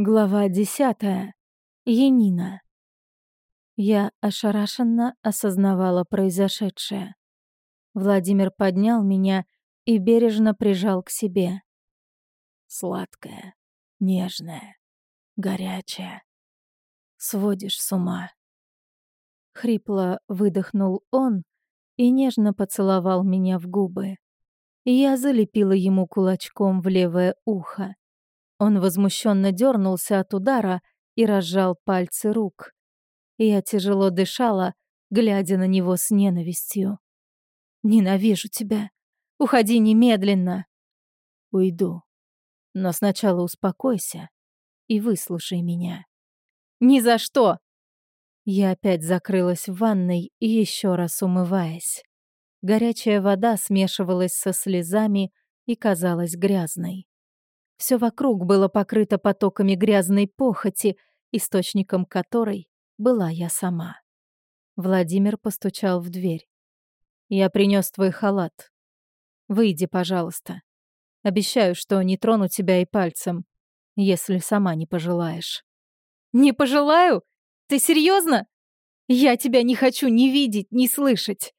Глава десятая. Янина. Я ошарашенно осознавала произошедшее. Владимир поднял меня и бережно прижал к себе. Сладкая, нежная, горячая. Сводишь с ума. Хрипло выдохнул он и нежно поцеловал меня в губы. Я залепила ему кулачком в левое ухо. Он возмущенно дернулся от удара и разжал пальцы рук. Я тяжело дышала, глядя на него с ненавистью. «Ненавижу тебя. Уходи немедленно». «Уйду. Но сначала успокойся и выслушай меня». «Ни за что!» Я опять закрылась в ванной, еще раз умываясь. Горячая вода смешивалась со слезами и казалась грязной. Все вокруг было покрыто потоками грязной похоти, источником которой была я сама. Владимир постучал в дверь. «Я принес твой халат. Выйди, пожалуйста. Обещаю, что не трону тебя и пальцем, если сама не пожелаешь». «Не пожелаю? Ты серьезно? Я тебя не хочу ни видеть, ни слышать.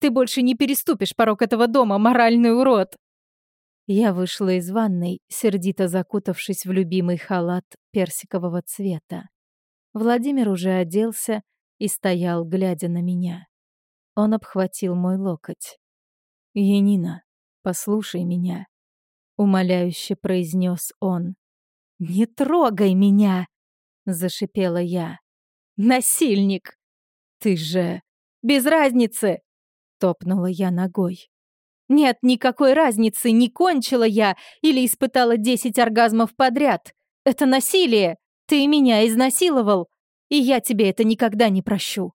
Ты больше не переступишь порог этого дома, моральный урод!» Я вышла из ванной, сердито закутавшись в любимый халат персикового цвета. Владимир уже оделся и стоял, глядя на меня. Он обхватил мой локоть. «Янина, послушай меня», — умоляюще произнес он. «Не трогай меня!» — зашипела я. «Насильник! Ты же... Без разницы!» — топнула я ногой. Нет никакой разницы, не кончила я или испытала десять оргазмов подряд. Это насилие. Ты меня изнасиловал, и я тебе это никогда не прощу.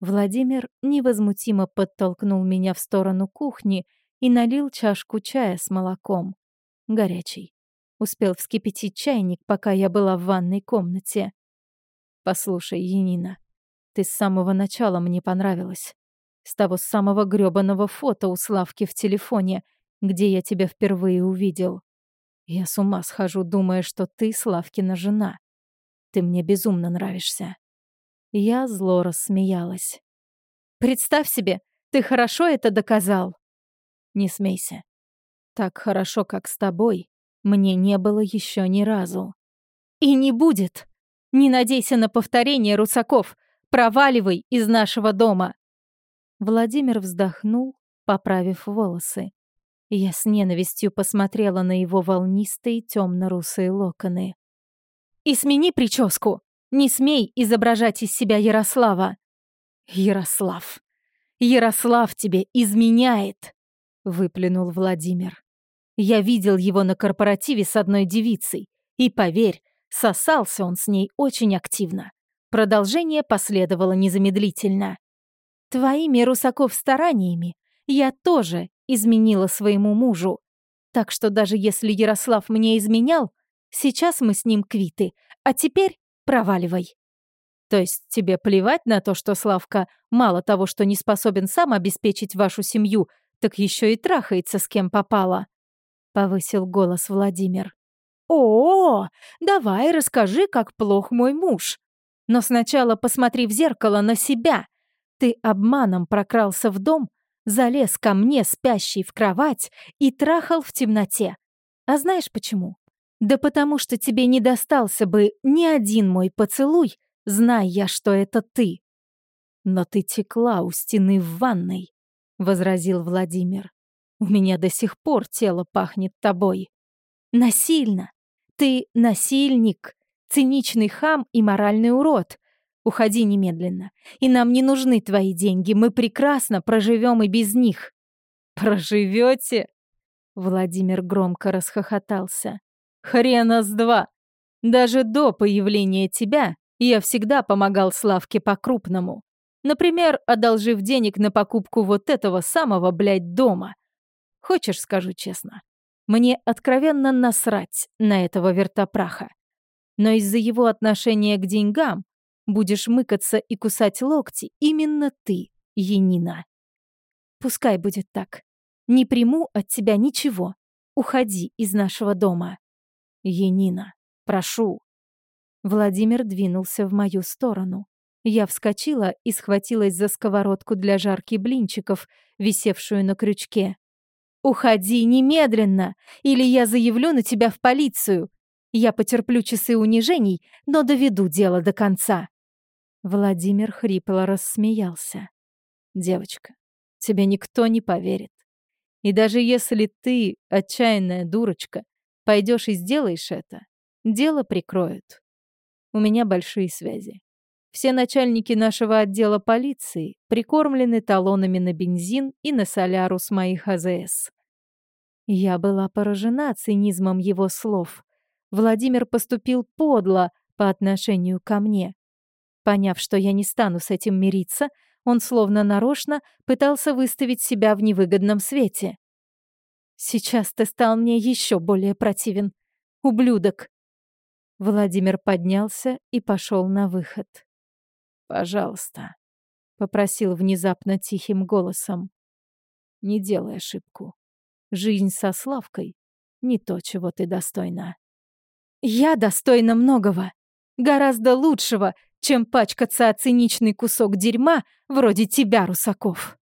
Владимир невозмутимо подтолкнул меня в сторону кухни и налил чашку чая с молоком. Горячий. Успел вскипятить чайник, пока я была в ванной комнате. «Послушай, Янина, ты с самого начала мне понравилась. С того самого грёбаного фото у Славки в телефоне, где я тебя впервые увидел. Я с ума схожу, думая, что ты Славкина жена. Ты мне безумно нравишься. Я зло рассмеялась. Представь себе, ты хорошо это доказал. Не смейся. Так хорошо, как с тобой, мне не было еще ни разу. И не будет. Не надейся на повторение, Русаков. Проваливай из нашего дома. Владимир вздохнул, поправив волосы. Я с ненавистью посмотрела на его волнистые темно-русые локоны. «И смени прическу! Не смей изображать из себя Ярослава!» «Ярослав! Ярослав тебе изменяет!» — выплюнул Владимир. «Я видел его на корпоративе с одной девицей, и, поверь, сосался он с ней очень активно. Продолжение последовало незамедлительно. Твоими, Русаков, стараниями я тоже изменила своему мужу. Так что даже если Ярослав мне изменял, сейчас мы с ним квиты, а теперь проваливай. То есть тебе плевать на то, что Славка мало того, что не способен сам обеспечить вашу семью, так еще и трахается с кем попало? Повысил голос Владимир. О, -о давай расскажи, как плох мой муж. Но сначала посмотри в зеркало на себя. Ты обманом прокрался в дом, залез ко мне, спящий в кровать, и трахал в темноте. А знаешь почему? Да потому что тебе не достался бы ни один мой поцелуй, зная я, что это ты. Но ты текла у стены в ванной, — возразил Владимир. У меня до сих пор тело пахнет тобой. Насильно. Ты насильник, циничный хам и моральный урод. Уходи немедленно. И нам не нужны твои деньги. Мы прекрасно проживем и без них. Проживете? Владимир громко расхохотался. Хрена с два. Даже до появления тебя я всегда помогал Славке по-крупному. Например, одолжив денег на покупку вот этого самого, блядь, дома. Хочешь, скажу честно, мне откровенно насрать на этого вертопраха. Но из-за его отношения к деньгам Будешь мыкаться и кусать локти именно ты, Енина. Пускай будет так. Не приму от тебя ничего. Уходи из нашего дома. Енина. Прошу». Владимир двинулся в мою сторону. Я вскочила и схватилась за сковородку для жарки блинчиков, висевшую на крючке. «Уходи немедленно, или я заявлю на тебя в полицию. Я потерплю часы унижений, но доведу дело до конца». Владимир хрипло рассмеялся. «Девочка, тебе никто не поверит. И даже если ты, отчаянная дурочка, пойдешь и сделаешь это, дело прикроют. У меня большие связи. Все начальники нашего отдела полиции прикормлены талонами на бензин и на солярус моих АЗС. Я была поражена цинизмом его слов. Владимир поступил подло по отношению ко мне. Поняв, что я не стану с этим мириться, он словно нарочно пытался выставить себя в невыгодном свете. «Сейчас ты стал мне еще более противен. Ублюдок!» Владимир поднялся и пошел на выход. «Пожалуйста», — попросил внезапно тихим голосом. «Не делай ошибку. Жизнь со Славкой — не то, чего ты достойна». «Я достойна многого. Гораздо лучшего, чем пачкаться о циничный кусок дерьма вроде тебя, Русаков.